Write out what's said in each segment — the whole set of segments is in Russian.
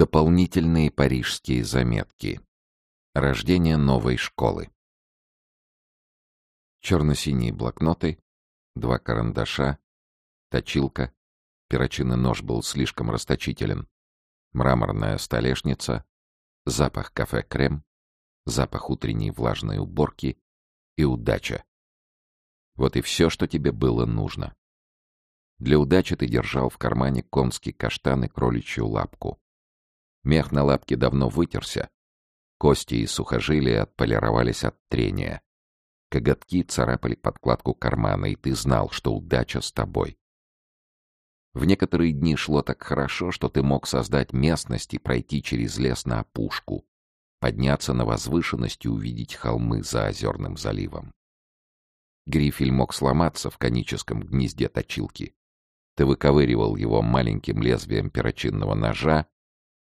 Дополнительные парижские заметки. Рождение новой школы. Черно-синие блокноты, два карандаша, точилка, перочинный нож был слишком расточителен, мраморная столешница, запах кафе-крем, запах утренней влажной уборки и удача. Вот и все, что тебе было нужно. Для удачи ты держал в кармане конский каштан и кроличью лапку. Мех на лапке давно вытерся. Кости и сухожилия отполировались от трения. Коготки царапали подкладку кармана, и ты знал, что удача с тобой. В некоторые дни шло так хорошо, что ты мог создать местность и пройти через лес на опушку, подняться на возвышенность и увидеть холмы за озерным заливом. Грифель мог сломаться в коническом гнезде точилки. Ты выковыривал его маленьким лезвием перочинного ножа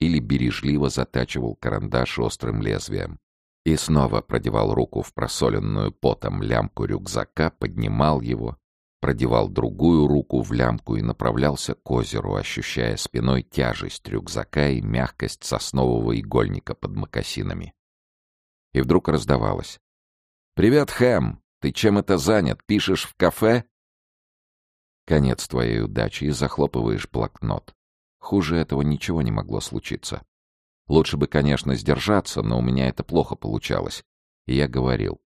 или бережливо затачивал карандаш острым лезвием. И снова продевал руку в просоленную потом лямку рюкзака, поднимал его, продевал другую руку в лямку и направлялся к озеру, ощущая спиной тяжесть рюкзака и мягкость соснового игольника под мокасинами. И вдруг раздавалось. «Привет, Хэм! Ты чем это занят? Пишешь в кафе?» Конец твоей удачи и захлопываешь блокнот. Хуже этого ничего не могло случиться. Лучше бы, конечно, сдержаться, но у меня это плохо получалось. И я говорил.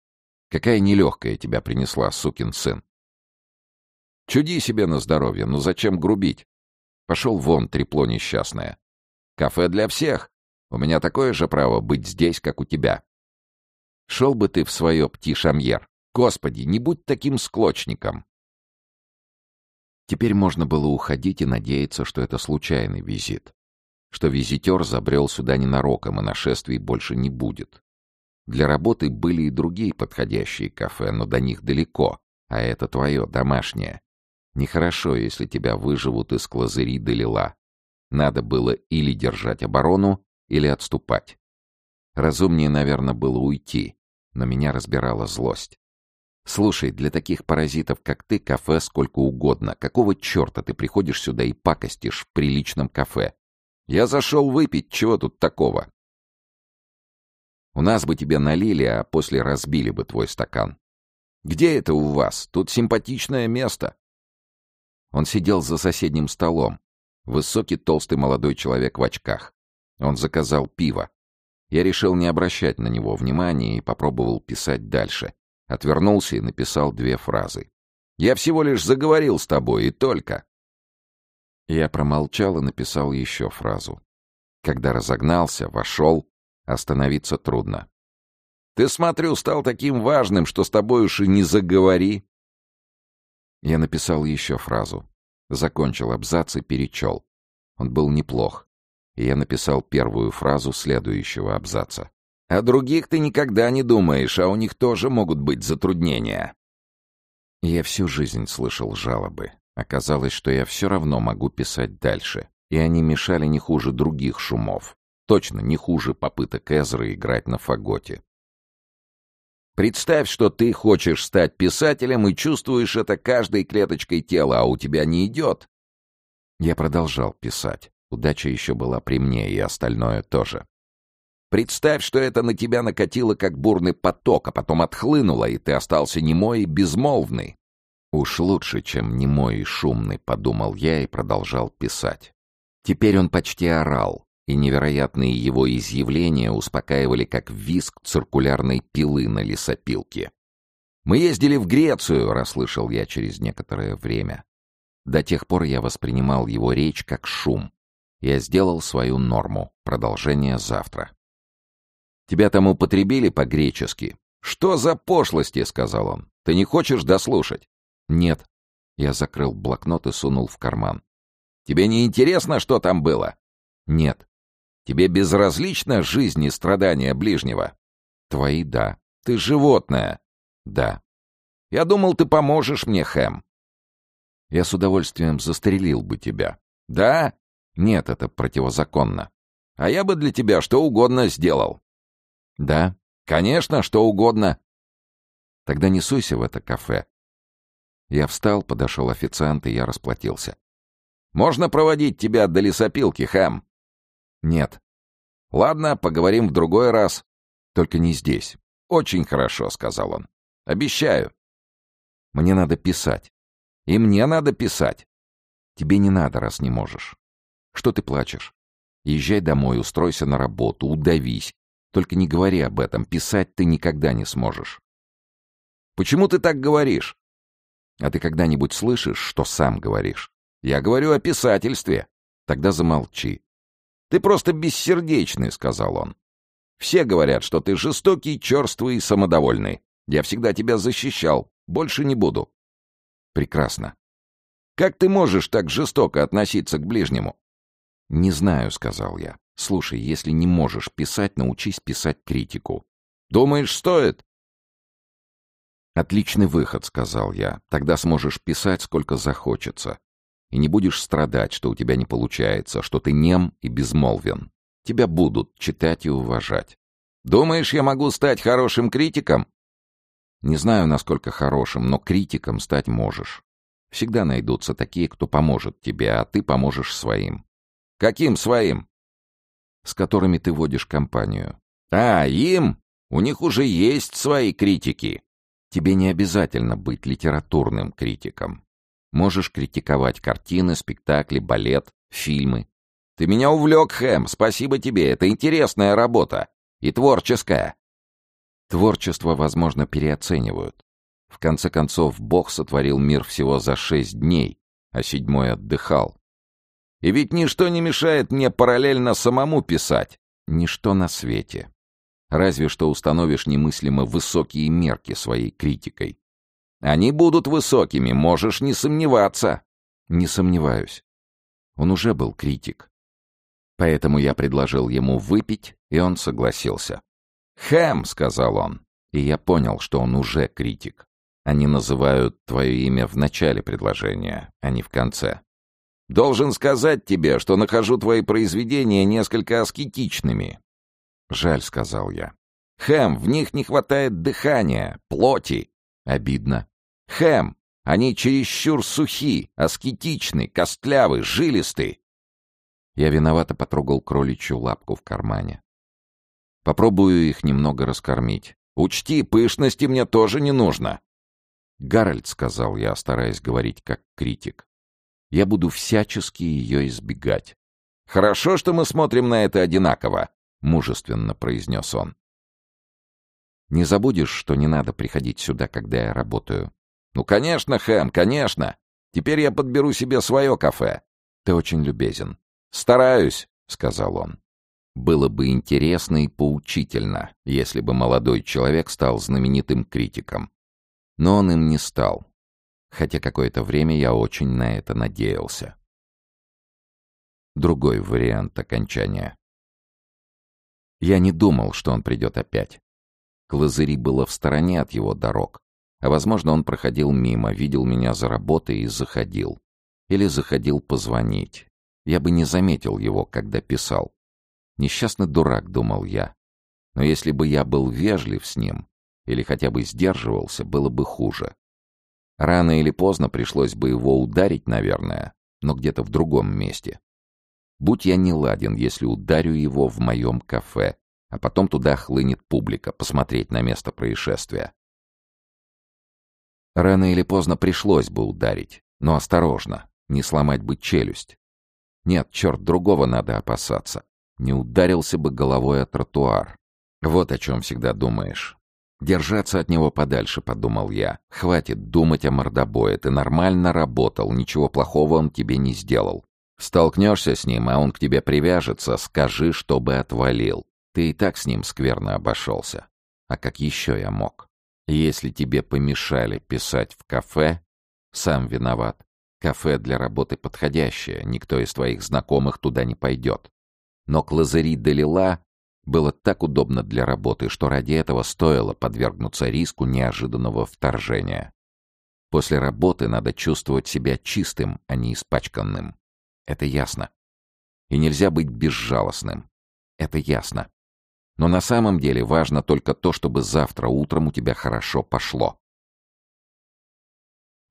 «Какая нелегкая тебя принесла, сукин сын!» «Чуди себе на здоровье, ну зачем грубить?» Пошел вон, трепло несчастное. «Кафе для всех. У меня такое же право быть здесь, как у тебя». «Шел бы ты в свое пти-шамьер. Господи, не будь таким склочником!» Теперь можно было уходить и надеяться, что это случайный визит. Что визитер забрел сюда ненароком, и нашествий больше не будет. Для работы были и другие подходящие кафе, но до них далеко, а это твое, домашнее. Нехорошо, если тебя выживут из клазыри до лила. Надо было или держать оборону, или отступать. Разумнее, наверное, было уйти, но меня разбирала злость. Слушай, для таких паразитов, как ты, кафе сколько угодно. Какого черта ты приходишь сюда и пакостишь в приличном кафе? Я зашел выпить, чего тут такого? У нас бы тебе налили, а после разбили бы твой стакан. Где это у вас? Тут симпатичное место. Он сидел за соседним столом. Высокий, толстый молодой человек в очках. Он заказал пиво. Я решил не обращать на него внимания и попробовал писать дальше. Отвернулся и написал две фразы. «Я всего лишь заговорил с тобой, и только». Я промолчал и написал еще фразу. Когда разогнался, вошел, остановиться трудно. «Ты, смотрю, стал таким важным, что с тобой уж и не заговори». Я написал еще фразу. Закончил абзац и перечел. Он был неплох. И я написал первую фразу следующего абзаца. О других ты никогда не думаешь, а у них тоже могут быть затруднения. Я всю жизнь слышал жалобы. Оказалось, что я все равно могу писать дальше. И они мешали не хуже других шумов. Точно не хуже попыток Эзры играть на фаготе. Представь, что ты хочешь стать писателем и чувствуешь это каждой клеточкой тела, а у тебя не идет. Я продолжал писать. Удача еще была при мне, и остальное тоже. Представь, что это на тебя накатило, как бурный поток, а потом отхлынуло, и ты остался немой и безмолвный. Уж лучше, чем немой и шумный, подумал я и продолжал писать. Теперь он почти орал, и невероятные его изъявления успокаивали, как визг циркулярной пилы на лесопилке. «Мы ездили в Грецию», — расслышал я через некоторое время. До тех пор я воспринимал его речь как шум. Я сделал свою норму. Продолжение завтра. Тебя там употребили по-гречески. Что за пошлости, сказал он. Ты не хочешь дослушать? Нет. Я закрыл блокнот и сунул в карман. Тебе не интересно, что там было? Нет. Тебе безразлична жизнь и страдания ближнего? Твои — да. Ты животное? Да. Я думал, ты поможешь мне, Хэм. Я с удовольствием застрелил бы тебя. Да? Нет, это противозаконно. А я бы для тебя что угодно сделал. Да, конечно, что угодно. Тогда не суйся в это кафе. Я встал, подошел официант, и я расплатился. Можно проводить тебя до лесопилки, Хэм? Нет. Ладно, поговорим в другой раз. Только не здесь. Очень хорошо, сказал он. Обещаю. Мне надо писать. И мне надо писать. Тебе не надо, раз не можешь. Что ты плачешь? Езжай домой, устройся на работу, удавись. Только не говори об этом, писать ты никогда не сможешь. Почему ты так говоришь? А ты когда-нибудь слышишь, что сам говоришь? Я говорю о писательстве. Тогда замолчи. Ты просто бессердечный, сказал он. Все говорят, что ты жестокий, черствый и самодовольный. Я всегда тебя защищал. Больше не буду. Прекрасно. Как ты можешь так жестоко относиться к ближнему? Не знаю, сказал я. Слушай, если не можешь писать, научись писать критику. Думаешь, стоит? Отличный выход, сказал я. Тогда сможешь писать сколько захочется. И не будешь страдать, что у тебя не получается, что ты нем и безмолвен. Тебя будут читать и уважать. Думаешь, я могу стать хорошим критиком? Не знаю, насколько хорошим, но критиком стать можешь. Всегда найдутся такие, кто поможет тебе, а ты поможешь своим. Каким своим? С которыми ты водишь компанию. А, им? У них уже есть свои критики. Тебе не обязательно быть литературным критиком. Можешь критиковать картины, спектакли, балет, фильмы. Ты меня увлек, Хэм, спасибо тебе, это интересная работа. И творческая. Творчество, возможно, переоценивают. В конце концов, Бог сотворил мир всего за шесть дней, а седьмой отдыхал. И ведь ничто не мешает мне параллельно самому писать. Ничто на свете. Разве что установишь немыслимо высокие мерки своей критикой. Они будут высокими, можешь не сомневаться. Не сомневаюсь. Он уже был критик. Поэтому я предложил ему выпить, и он согласился. «Хэм», — сказал он, и я понял, что он уже критик. Они называют твое имя в начале предложения, а не в конце. «Должен сказать тебе, что нахожу твои произведения несколько аскетичными. «Жаль», — сказал я. «Хэм, в них не хватает дыхания, плоти». Обидно. «Хэм, они чересчур сухи, аскетичны, костлявы, жилисты». Я виновато потрогал кроличью лапку в кармане. Попробую их немного раскормить. Учти, пышности мне тоже не нужно. Гарольд, — сказал я, стараясь говорить как критик, — я буду всячески ее избегать. Хорошо, что мы смотрим на это одинаково. — мужественно произнес он. «Не забудешь, что не надо приходить сюда, когда я работаю?» «Ну, конечно, Хэм, конечно. Теперь я подберу себе свое кафе». «Ты очень любезен». «Стараюсь», — сказал он. Было бы интересно и поучительно, если бы молодой человек стал знаменитым критиком. Но он им не стал. Хотя какое-то время я очень на это надеялся. Другой вариант окончания. Я не думал, что он придет опять. Клазыри было в стороне от его дорог. А, возможно, он проходил мимо, видел меня за работой и заходил. Или заходил позвонить. Я бы не заметил его, когда писал. Несчастный дурак, думал я. Но если бы я был вежлив с ним, или хотя бы сдерживался, было бы хуже. Рано или поздно пришлось бы его ударить, наверное, но где-то в другом месте. Будь я не ладен, если ударю его в моем кафе, а потом туда хлынет публика посмотреть на место происшествия. Рано или поздно пришлось бы ударить, но осторожно, не сломать бы челюсть. Нет, черт, другого надо опасаться. Не ударился бы головой о тротуар. Вот о чем всегда думаешь. Держаться от него подальше, подумал я. Хватит думать о мордобое, ты нормально работал, ничего плохого он тебе не сделал. Столкнешься с ним, а он к тебе привяжется, скажи, чтобы отвалил. Ты и так с ним скверно обошелся. А как еще я мог? Если тебе помешали писать в кафе, сам виноват. Кафе для работы подходящее, никто из твоих знакомых туда не пойдет. Но к Лазари Далила было так удобно для работы, что ради этого стоило подвергнуться риску неожиданного вторжения. После работы надо чувствовать себя чистым, а не испачканным. Это ясно. И нельзя быть безжалостным. Это ясно. Но на самом деле важно только то, чтобы завтра утром у тебя хорошо пошло.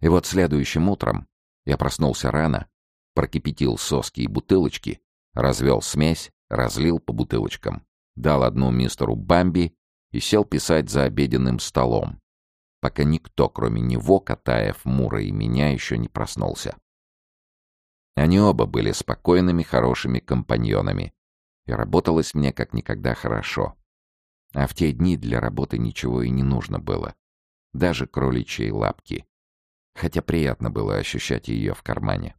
И вот следующим утром я проснулся рано, прокипятил соски и бутылочки Развел смесь, разлил по бутылочкам. Дал одну мистеру Бамби и сел писать за обеденным столом, пока никто, кроме него, Катаев, Мура и меня, еще не проснулся. Они оба были спокойными, хорошими компаньонами, и работалось мне как никогда хорошо. А в те дни для работы ничего и не нужно было. Даже кроличьей лапки. Хотя приятно было ощущать ее в кармане.